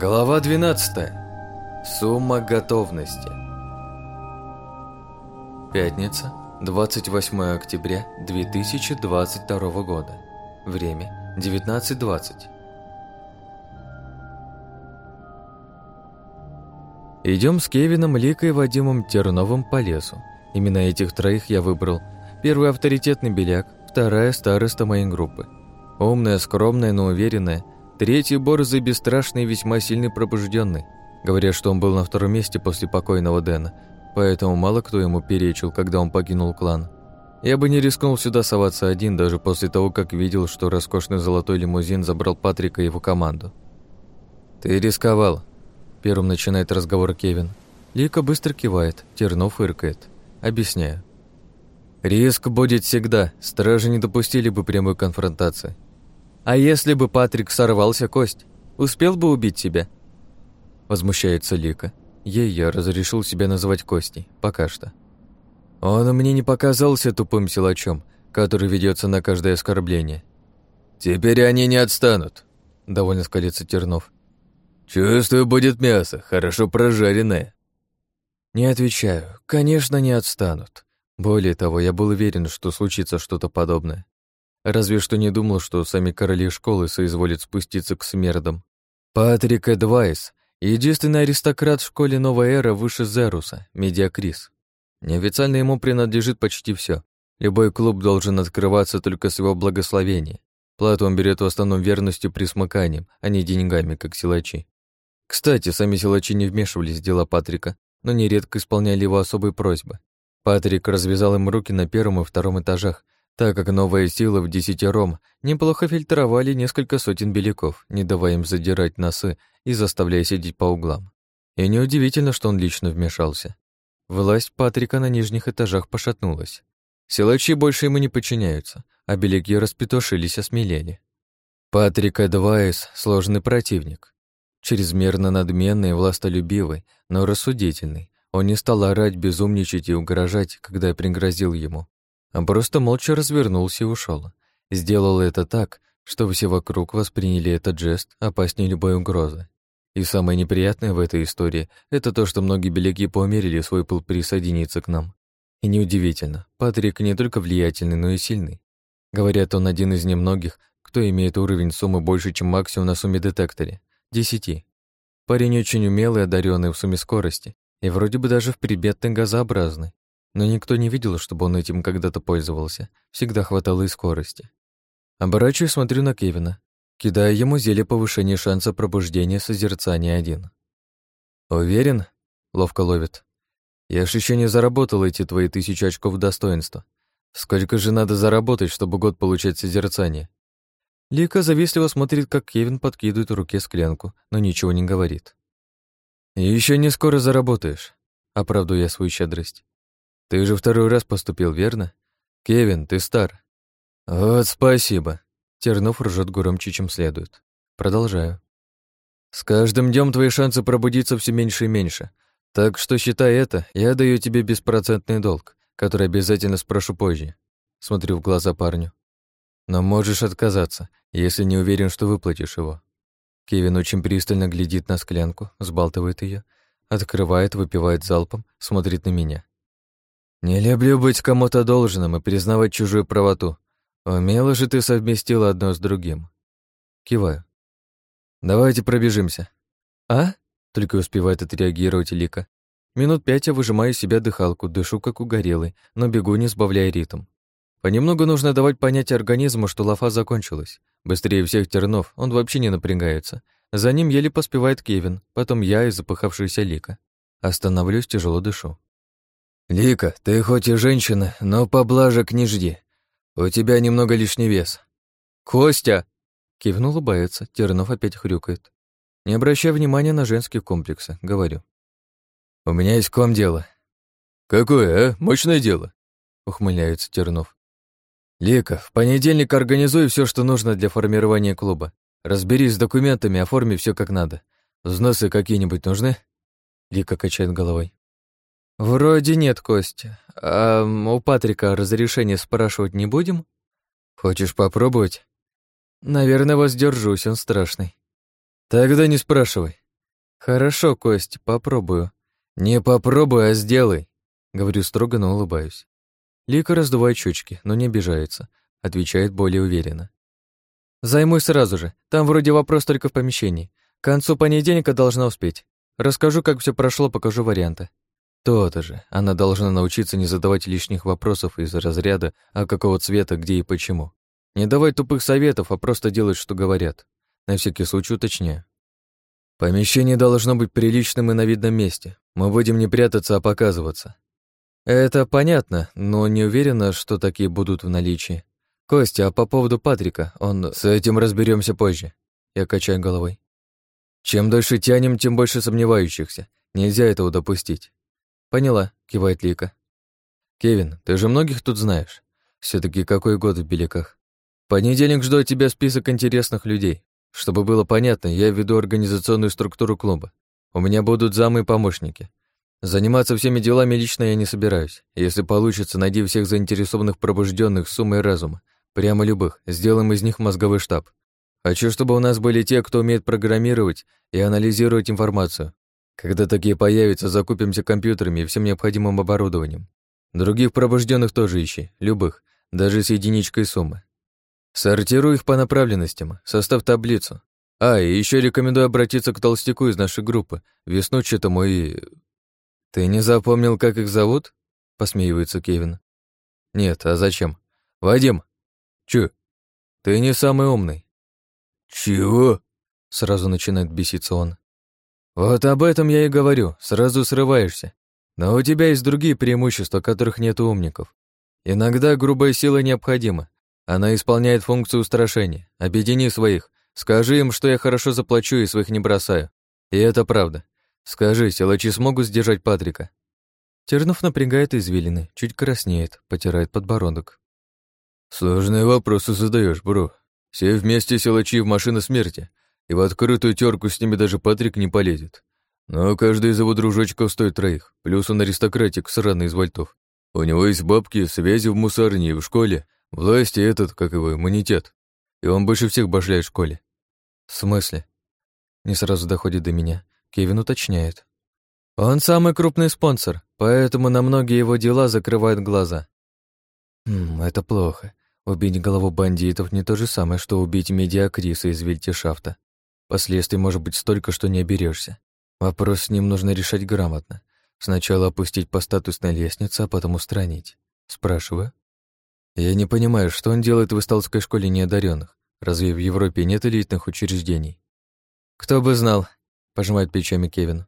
Глава 12. Сумма готовности. Пятница, 28 октября 2022 года. Время 19.20. Идем с Кевином, Ликой и Вадимом Терновым по лесу. Именно этих троих я выбрал. Первый авторитетный беляк, вторая староста моей группы. Умная, скромная, но уверенная – Третий борзый, бесстрашный и весьма сильный пробужденный. Говорят, что он был на втором месте после покойного Дэна, поэтому мало кто ему перечил, когда он покинул клан. Я бы не рискнул сюда соваться один, даже после того, как видел, что роскошный золотой лимузин забрал Патрика и его команду. «Ты рисковал», — первым начинает разговор Кевин. Лика быстро кивает, Тернов фыркает. Объясняю. «Риск будет всегда, стражи не допустили бы прямой конфронтации. А если бы Патрик сорвался кость, успел бы убить тебя? Возмущается Лика. Ей я разрешил себя называть Костей, пока что. Он мне не показался тупым силачом, который ведется на каждое оскорбление. «Теперь они не отстанут», — довольно скалится Тернов. «Чувствую, будет мясо, хорошо прожаренное». Не отвечаю. Конечно, не отстанут. Более того, я был уверен, что случится что-то подобное. Разве что не думал, что сами короли школы соизволят спуститься к смердам. Патрик Эдвайс — единственный аристократ в школе «Новая эра» выше Зеруса, Медиакрис. Неофициально ему принадлежит почти все. Любой клуб должен открываться только с его благословения. Плату он берет в основном верностью присмыканием, а не деньгами, как силачи. Кстати, сами силачи не вмешивались в дела Патрика, но нередко исполняли его особые просьбы. Патрик развязал им руки на первом и втором этажах, так как новые силы в десятером неплохо фильтровали несколько сотен беляков, не давая им задирать носы и заставляя сидеть по углам. И неудивительно, что он лично вмешался. Власть Патрика на нижних этажах пошатнулась. Силачи больше ему не подчиняются, а беляки распетушились осмелели. Патрик Эдвайс — сложный противник. Чрезмерно надменный властолюбивый, но рассудительный. Он не стал орать, безумничать и угрожать, когда я пригрозил ему, а просто молча развернулся и ушел. Сделал это так, что все вокруг восприняли этот жест опаснее любой угрозы. И самое неприятное в этой истории — это то, что многие беляки поумерили свой пыл присоединиться к нам. И неудивительно, Патрик не только влиятельный, но и сильный. Говорят, он один из немногих, кто имеет уровень суммы больше, чем максимум на сумме детекторе — десяти. Парень очень умелый, одаренный в сумме скорости, и вроде бы даже в прибедный газообразный. Но никто не видел, чтобы он этим когда-то пользовался. Всегда хватало и скорости. Оборачиваюсь, смотрю на Кевина, кидая ему зелье повышения шанса пробуждения созерцания один. «Уверен?» — ловко ловит. «Я ж еще не заработал эти твои тысячи очков достоинства. Сколько же надо заработать, чтобы год получать созерцание?» Лика завистливо смотрит, как Кевин подкидывает в руке склянку, но ничего не говорит. Еще не скоро заработаешь», — оправдываю я свою щедрость. Ты же второй раз поступил, верно? Кевин, ты стар. Вот спасибо. Тернов ржет громче, чем следует. Продолжаю. С каждым днем твои шансы пробудиться все меньше и меньше. Так что считай это, я даю тебе беспроцентный долг, который обязательно спрошу позже. Смотрю в глаза парню. Но можешь отказаться, если не уверен, что выплатишь его. Кевин очень пристально глядит на склянку, сбалтывает ее, открывает, выпивает залпом, смотрит на меня. «Не люблю быть кому-то должным и признавать чужую правоту. Умело же ты совместила одно с другим». Киваю. «Давайте пробежимся». «А?» — только успевает отреагировать Лика. Минут пять я выжимаю себя дыхалку, дышу как угорелый, но бегу, не сбавляя ритм. Понемногу нужно давать понять организму, что лафа закончилась. Быстрее всех тернов, он вообще не напрягается. За ним еле поспевает Кевин, потом я и запыхавшаяся Лика. Остановлюсь, тяжело дышу. «Лика, ты хоть и женщина, но поблажек не жди. У тебя немного лишний вес». «Костя!» Кивнул улыбается, Тернов опять хрюкает. Не обращая внимания на женские комплексы, говорю. «У меня есть к вам дело». «Какое, а? Мощное дело?» Ухмыляется Тернов. «Лика, в понедельник организуй все, что нужно для формирования клуба. Разберись с документами, оформи все как надо. Взносы какие-нибудь нужны?» Лика качает головой. «Вроде нет, Костя. А у Патрика разрешение спрашивать не будем? Хочешь попробовать?» «Наверное, воздержусь, он страшный». «Тогда не спрашивай», «Хорошо, Кость, попробую». «Не попробуй, а сделай», — говорю строго, но улыбаюсь. Лика раздувает щечки, но не обижается, отвечает более уверенно. «Займусь сразу же. Там вроде вопрос только в помещении. К концу понедельника должна успеть. Расскажу, как все прошло, покажу варианты». То-то же. Она должна научиться не задавать лишних вопросов из разряда «а какого цвета, где и почему». Не давать тупых советов, а просто делать, что говорят. На всякий случай уточняю. Помещение должно быть приличным и на видном месте. Мы будем не прятаться, а показываться. Это понятно, но не уверена, что такие будут в наличии. Костя, а по поводу Патрика, он... С этим разберемся позже. Я качаю головой. Чем дольше тянем, тем больше сомневающихся. Нельзя этого допустить. Поняла, кивает Лика. Кевин, ты же многих тут знаешь. все таки какой год в Беляках? понедельник жду от тебя список интересных людей. Чтобы было понятно, я веду организационную структуру клуба. У меня будут замы и помощники. Заниматься всеми делами лично я не собираюсь. Если получится, найди всех заинтересованных пробужденных с умой разума. Прямо любых. Сделаем из них мозговой штаб. Хочу, чтобы у нас были те, кто умеет программировать и анализировать информацию. Когда такие появятся, закупимся компьютерами и всем необходимым оборудованием. Других пробужденных тоже ищи, любых, даже с единичкой суммы. Сортируй их по направленностям, состав таблицу. А, и еще рекомендую обратиться к толстяку из нашей группы, веснучатому и... Ты не запомнил, как их зовут? Посмеивается Кевин. Нет, а зачем? Вадим! Чё? Ты не самый умный. Чего? Сразу начинает беситься он. Вот об этом я и говорю, сразу срываешься. Но у тебя есть другие преимущества, которых нет у умников. Иногда грубая сила необходима, она исполняет функцию устрашения. Объедини своих. Скажи им, что я хорошо заплачу и своих не бросаю. И это правда. Скажи, силачи смогут сдержать Патрика?» Тернов напрягает извилины, чуть краснеет, потирает подбородок. «Сложные вопросы задаешь, бро. Все вместе силачи в машину смерти, и в открытую терку с ними даже Патрик не полезет. Но каждый из его дружочков стоит троих, плюс он аристократик, сраный из вольтов. У него есть бабки, связи в мусорне и в школе, Власти этот, как его, иммунитет. И он больше всех башляет в школе. В смысле? Не сразу доходит до меня. Кевин уточняет. Он самый крупный спонсор, поэтому на многие его дела закрывают глаза. Хм, это плохо. Убить голову бандитов не то же самое, что убить медиакриса из Вильтишафта. Последствий может быть столько, что не оберешься. Вопрос с ним нужно решать грамотно. Сначала опустить по статусной лестнице, а потом устранить. Спрашиваю. Я не понимаю, что он делает в Исталской школе неодаренных. Разве в Европе нет элитных учреждений? Кто бы знал, пожимает плечами Кевин.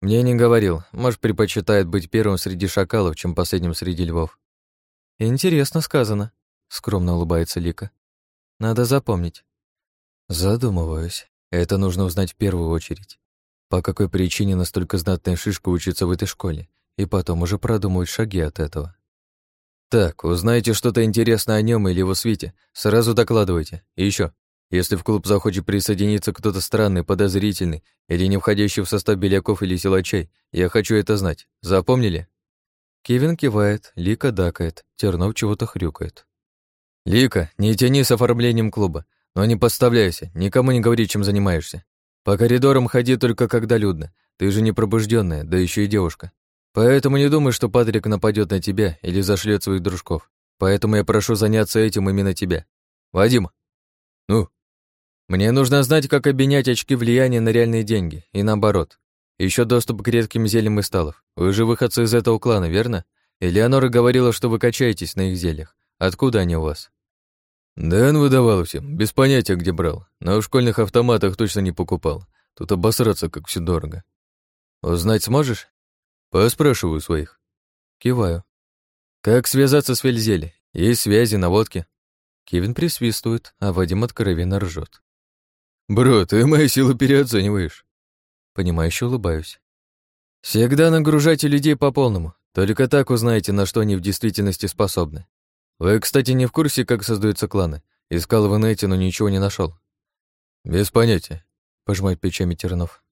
Мне не говорил, может, предпочитает быть первым среди шакалов, чем последним среди львов. Интересно сказано, скромно улыбается Лика. Надо запомнить. Задумываюсь. Это нужно узнать в первую очередь. По какой причине настолько знатная шишка учится в этой школе, и потом уже продумывать шаги от этого. Так, узнаете что-то интересное о нем или его свите, сразу докладывайте. И еще, если в клуб захочет присоединиться кто-то странный, подозрительный или не входящий в состав беляков или силачей, я хочу это знать. Запомнили? Кевин кивает, Лика дакает, Тернов чего-то хрюкает. «Лика, не тяни с оформлением клуба, но не подставляйся, никому не говори, чем занимаешься. По коридорам ходи только когда людно, ты же не пробужденная, да еще и девушка. Поэтому не думай, что Патрик нападет на тебя или зашлет своих дружков. Поэтому я прошу заняться этим именно тебя. Вадим. Ну? Мне нужно знать, как обменять очки влияния на реальные деньги, и наоборот. Еще доступ к редким зельям и сталов. Вы же выходцы из этого клана, верно? Элеонора говорила, что вы качаетесь на их зельях. Откуда они у вас? Дэн выдавал всем, без понятия, где брал. В школьных автоматах точно не покупал. Тут обосраться, как все дорого. Узнать сможешь? Поспрашиваю своих. Киваю. Как связаться с Вельзели? Есть связи, наводки? Кевин присвистывает, а Вадим откровенно ржет. «Бро, ты мои силы переоцениваешь». Понимающе улыбаюсь. «Всегда нагружайте людей по полному. Только так узнаете, на что они в действительности способны. Вы, кстати, не в курсе, как создаются кланы. Искал в инете, но ничего не нашел. «Без понятия», — пожимает плечами Тернов.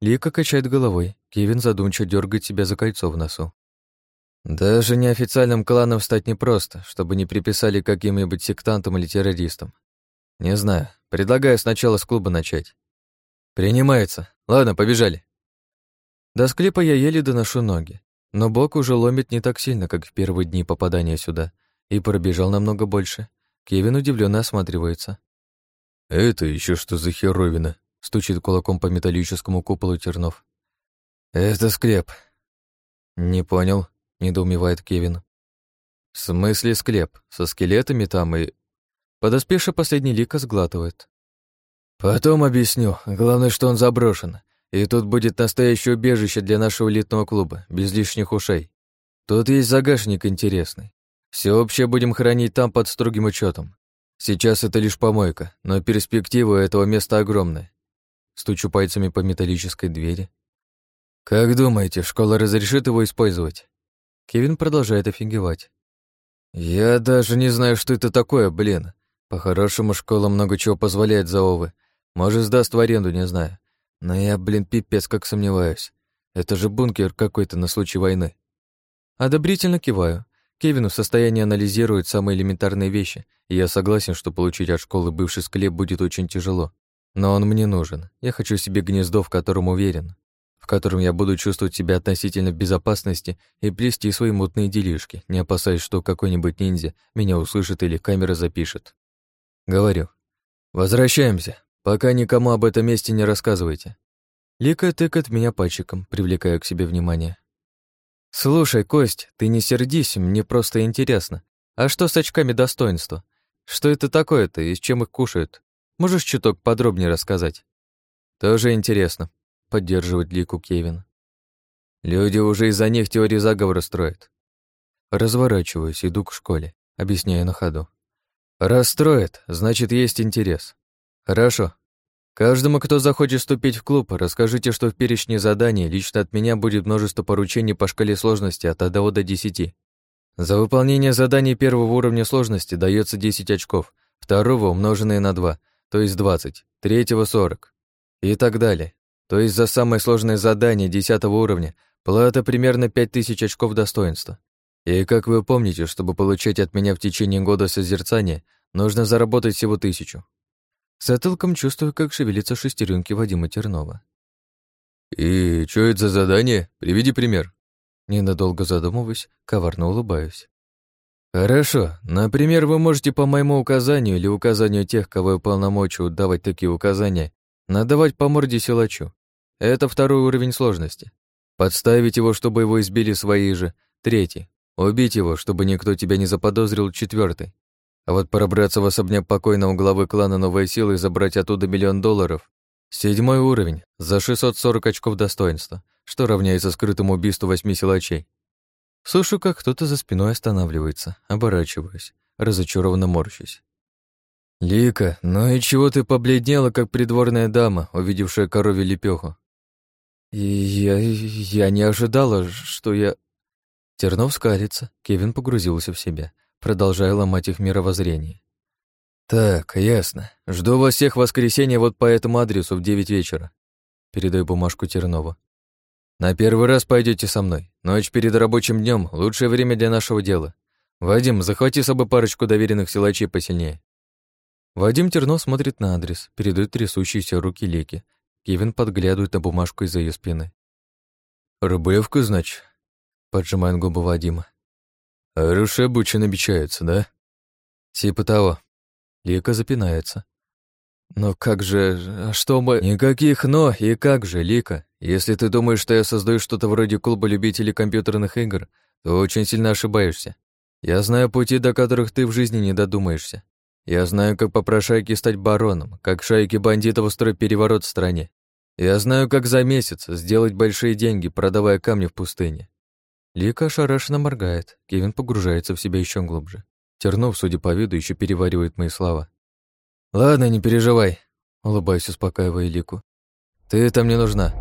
Лика качает головой. Кевин задумчиво дергает себя за кольцо в носу. Даже неофициальным кланом стать непросто, чтобы не приписали каким-нибудь сектантам или террористам. Не знаю. Предлагаю сначала с клуба начать. Принимается. Ладно, побежали. До склепа я еле доношу ноги, но бок уже ломит не так сильно, как в первые дни попадания сюда, и пробежал намного больше. Кевин удивленно осматривается. «Это еще что за херовина?» — стучит кулаком по металлическому куполу Тернов. «Это склеп». «Не понял», — недоумевает Кевин. «В смысле склеп? Со скелетами там и...» Подоспевший последний лика сглатывает. «Потом объясню. Главное, что он заброшен. И тут будет настоящее убежище для нашего элитного клуба, без лишних ушей. Тут есть загашник интересный. Все общее будем хранить там под строгим учетом. Сейчас это лишь помойка, но перспектива этого места огромная. Стучу пальцами по металлической двери. Как думаете, школа разрешит его использовать? Кевин продолжает офигевать. Я даже не знаю, что это такое, блин. По-хорошему, школа много чего позволяет за овы. Может, сдаст в аренду, не знаю. Но я, блин, пипец как сомневаюсь. Это же бункер какой-то на случай войны. Одобрительно киваю. Кевин в состоянии анализирует самые элементарные вещи, и я согласен, что получить от школы бывший склеп будет очень тяжело. Но он мне нужен. Я хочу себе гнездо, в котором уверен, в котором я буду чувствовать себя относительно в безопасности и плести свои мутные делишки, не опасаясь, что какой-нибудь ниндзя меня услышит или камера запишет. Говорю. Возвращаемся. Пока никому об этом месте не рассказывайте. Лика тыкает меня пальчиком, привлекая к себе внимание. «Слушай, Кость, ты не сердись, мне просто интересно. А что с очками достоинства? Что это такое-то и с чем их кушают? Можешь чуток подробнее рассказать?» «Тоже интересно», — поддерживает Лику Кевин. «Люди уже из-за них теории заговора строят». Разворачиваюсь, иду к школе, объясняю на ходу. «Расстроит, значит, есть интерес. Хорошо. Каждому, кто захочет вступить в клуб, расскажите, что в перечне заданий лично от меня будет множество поручений по шкале сложности от 1 до 10. За выполнение заданий первого уровня сложности дается 10 очков, второго умноженное на 2, то есть 20, третьего 40 и так далее. То есть за самое сложное задание 10 уровня плата примерно 5000 очков достоинства. И как вы помните, чтобы получать от меня в течение года созерцания, нужно заработать всего тысячу. Затылком чувствую, как шевелятся шестеренки Вадима Тернова. «И что это за задание? Приведи пример». Ненадолго задумываюсь, коварно улыбаюсь. «Хорошо. Например, вы можете по моему указанию или указанию тех, кого я полномочию давать такие указания, надавать по морде силачу. Это второй уровень сложности. Подставить его, чтобы его избили свои же. Третий. Убить его, чтобы никто тебя не заподозрил. Четвертый. А вот пробраться в особняк покойного главы клана Новой Силы и забрать оттуда миллион долларов — седьмой уровень, за 640 очков достоинства, что равняется скрытому убийству восьми силачей. Слышу, как кто-то за спиной останавливается, оборачиваюсь, разочарованно морщусь. «Лика, ну и чего ты побледнела, как придворная дама, увидевшая коровью лепеху?» И «Я... я не ожидала, что я...» Тернов скалится, Кевин погрузился в себя — продолжая ломать их мировоззрение. «Так, ясно. Жду вас всех в воскресенье вот по этому адресу в девять вечера». Передаю бумажку Тернову. «На первый раз пойдете со мной. Ночь перед рабочим днем лучшее время для нашего дела. Вадим, захвати с собой парочку доверенных силачей посильнее». Вадим Тернов смотрит на адрес, передает трясущиеся руки Леки. Кевин подглядывает на бумажку из-за ее спины. «Рублевка, значит?» Поджимает губы Вадима. «Хороший обучин обещается, да?» «Типа того». Лика запинается. «Но как же... А что мы...» «Никаких «но» и как же, Лика. Если ты думаешь, что я создаю что-то вроде клуба любителей компьютерных игр, то очень сильно ошибаешься. Я знаю пути, до которых ты в жизни не додумаешься. Я знаю, как попрошайки стать бароном, как шайки бандитов устроить переворот в стране. Я знаю, как за месяц сделать большие деньги, продавая камни в пустыне. Лика ошарашенно моргает, Кевин погружается в себя еще глубже. Тернов, судя по виду, еще переваривает мои слова. «Ладно, не переживай», — улыбаюсь, успокаивая Лику. «Ты там не нужна».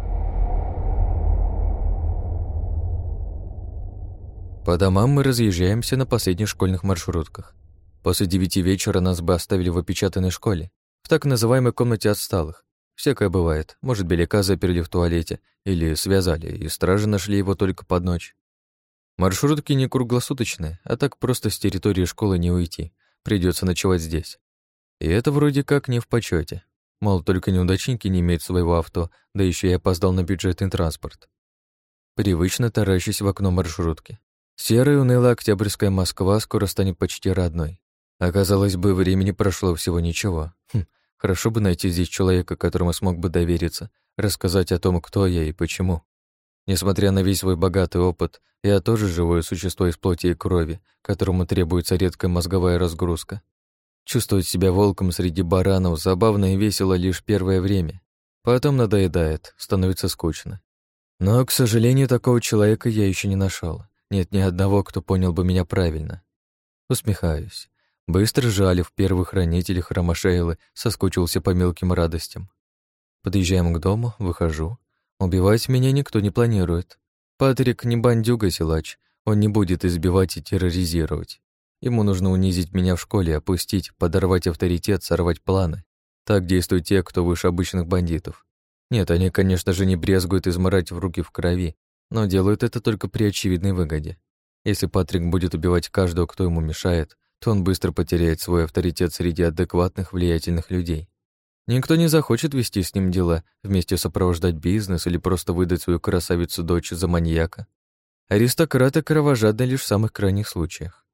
По домам мы разъезжаемся на последних школьных маршрутках. После девяти вечера нас бы оставили в опечатанной школе, в так называемой комнате отсталых. Всякое бывает. Может, беляка заперли в туалете или связали, и стражи нашли его только под ночь. Маршрутки не круглосуточные, а так просто с территории школы не уйти. Придется ночевать здесь. И это вроде как не в почете. Мол, только неудачники не имеют своего авто, да еще и опоздал на бюджетный транспорт. Привычно таращусь в окно маршрутки. Серая унылая октябрьская Москва скоро станет почти родной. Оказалось бы, времени прошло всего ничего. Хм, хорошо бы найти здесь человека, которому смог бы довериться, рассказать о том, кто я и почему. Несмотря на весь свой богатый опыт, я тоже живое существо из плоти и крови, которому требуется редкая мозговая разгрузка. Чувствовать себя волком среди баранов забавно и весело лишь первое время. Потом надоедает, становится скучно. Но, к сожалению, такого человека я еще не нашел. Нет ни одного, кто понял бы меня правильно. Усмехаюсь. Быстро жалив первых хранителей Хромашейлы, соскучился по мелким радостям. Подъезжаем к дому, выхожу. Убивать меня никто не планирует. Патрик не бандюга-силач, он не будет избивать и терроризировать. Ему нужно унизить меня в школе, опустить, подорвать авторитет, сорвать планы. Так действуют те, кто выше обычных бандитов. Нет, они, конечно же, не брезгуют изморать в руки в крови, но делают это только при очевидной выгоде. Если Патрик будет убивать каждого, кто ему мешает, то он быстро потеряет свой авторитет среди адекватных, влиятельных людей. Никто не захочет вести с ним дела, вместе сопровождать бизнес или просто выдать свою красавицу-дочь за маньяка. Аристократы кровожадны лишь в самых крайних случаях.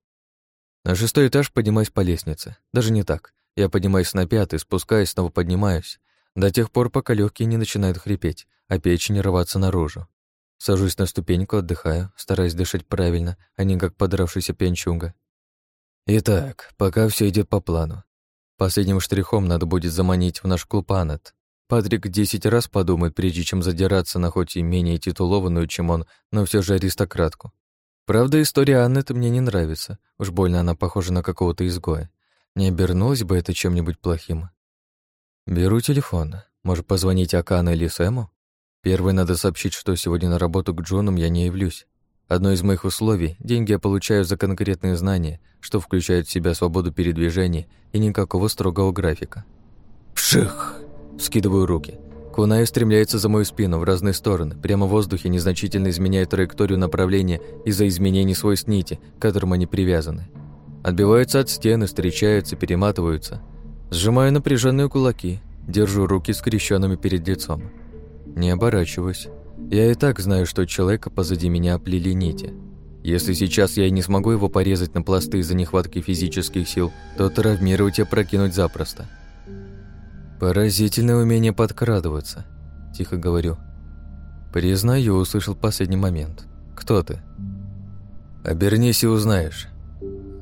На шестой этаж поднимаюсь по лестнице. Даже не так. Я поднимаюсь на пятый, спускаюсь, снова поднимаюсь. До тех пор, пока легкие не начинают хрипеть, а печень рваться наружу. Сажусь на ступеньку, отдыхаю, стараясь дышать правильно, а не как подравшийся пенчунга. Итак, пока все идет по плану. Последним штрихом надо будет заманить в наш клуб Аннет. Патрик десять раз подумает, прежде чем задираться на хоть и менее титулованную, чем он, но все же аристократку. Правда, история Аннет мне не нравится. Уж больно она похожа на какого-то изгоя. Не обернулась бы это чем-нибудь плохим. Беру телефон. Может, позвонить Акана или Сэму? Первый надо сообщить, что сегодня на работу к Джонам я не явлюсь. Одно из моих условий – деньги я получаю за конкретные знания, что включает в себя свободу передвижения и никакого строгого графика. Пших! Скидываю руки. Кунай стремляется за мою спину в разные стороны, прямо в воздухе незначительно изменяя траекторию направления из-за изменений свойств нити, к которым они привязаны. Отбиваются от стены, встречаются, перематываются. Сжимаю напряженные кулаки, держу руки скрещенными перед лицом. Не оборачиваюсь. Я и так знаю, что человека позади меня оплели нити. Если сейчас я и не смогу его порезать на пласты из-за нехватки физических сил, то травмировать и прокинуть запросто. Поразительное умение подкрадываться, тихо говорю. Признаю, услышал последний момент. Кто ты? Обернись и узнаешь.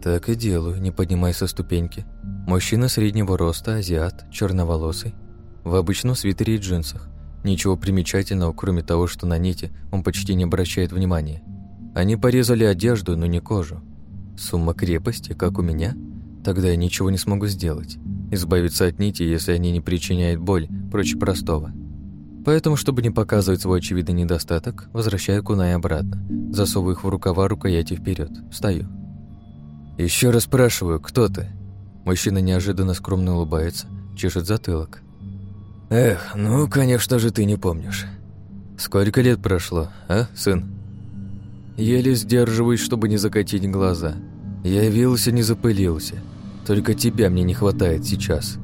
Так и делаю, не поднимаясь со ступеньки. Мужчина среднего роста, азиат, черноволосый, в обычном свитере и джинсах. Ничего примечательного, кроме того, что на нити он почти не обращает внимания. Они порезали одежду, но не кожу. Сумма крепости, как у меня? Тогда я ничего не смогу сделать. Избавиться от нити, если они не причиняют боль, проще простого. Поэтому, чтобы не показывать свой очевидный недостаток, возвращаю кунай обратно. Засовываю их в рукава рукояти вперед. Встаю. Еще раз спрашиваю, кто ты?» Мужчина неожиданно скромно улыбается, чешет затылок. Эх, ну, конечно же, ты не помнишь. Сколько лет прошло, а, сын? Еле сдерживаюсь, чтобы не закатить глаза. Я явился, не запылился. Только тебя мне не хватает сейчас.